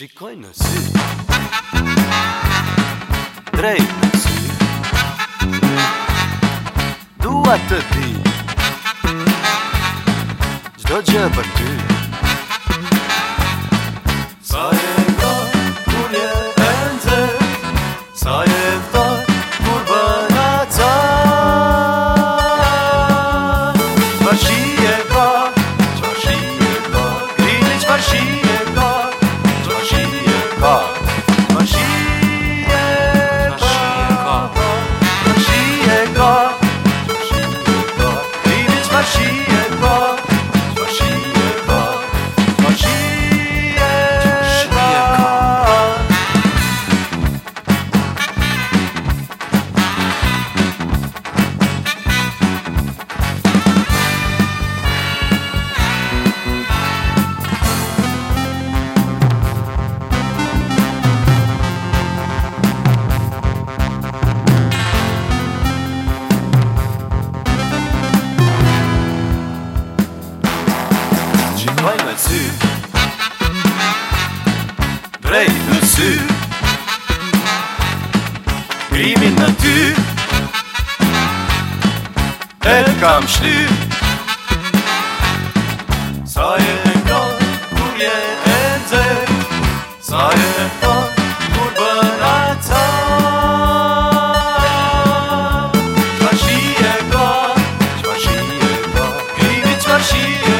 Shikoj në sy Drej në sy Dua të di Gjdo gjë për sy Prej në sy Grimin në ty E të kam shly Sa e në kanë kur je e nëzë Sa e në kanë kur bëna ca Qa shi e kanë, qa shi e kanë Grimin qa shi e kanë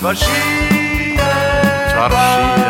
Çarşıya, çarşıya.